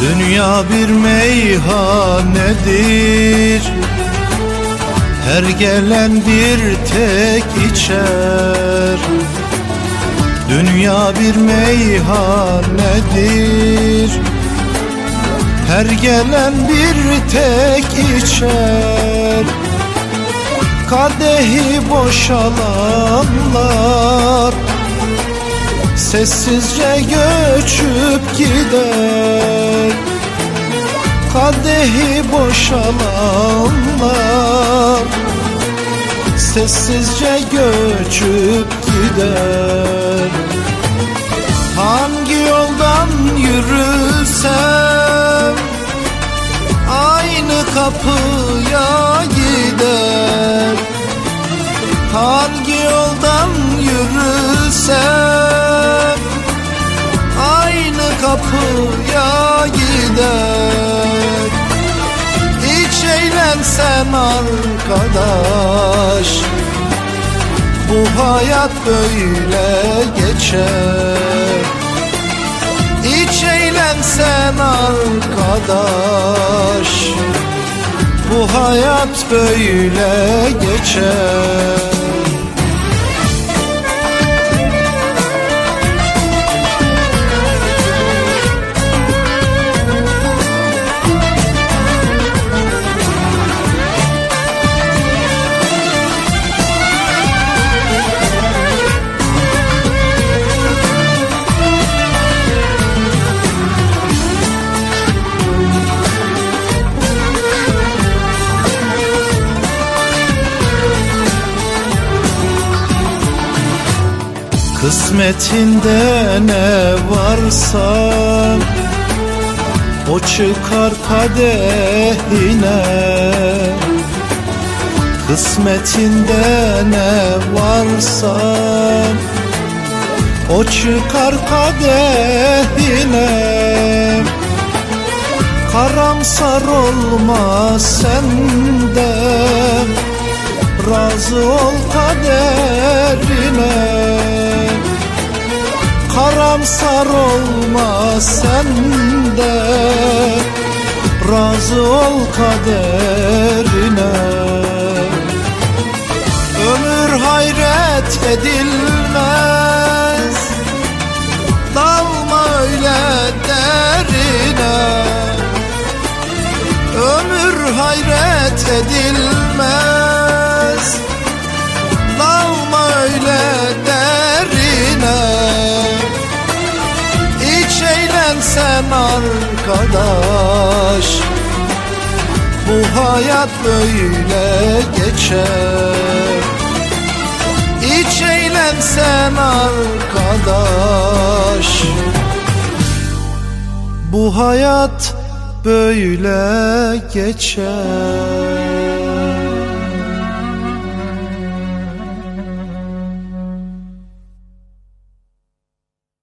Dünya bir meyhanedir. Her gelen bir tek içer. Dünya bir meyhanedir. Her gelen bir tek içer. Kadehi boşalanlar Sessizce göçüp gider. Kadehi boşalanlar Sessizce göçüp gider. Hangi yoldan yürüsem Aynı kapıya arkadaş Bu hayat böyle geçer. Hiç eğlensen arkadaş Bu hayat böyle geçer Kısmetinde ne varsa O çıkar kadehine. Kısmetinde ne varsa O çıkar kadehine. Karamsar olma sen de Razı ol kaderine Karamsar olma sen de Razı ol kaderine. Ömür hayret edilmez. Dalma öyle derine. Ömür hayret edilmez eğlensen arkadaş. Bu hayat böyle geçer. Hiç eğlensen arkadaş. Bu hayat böyle geçer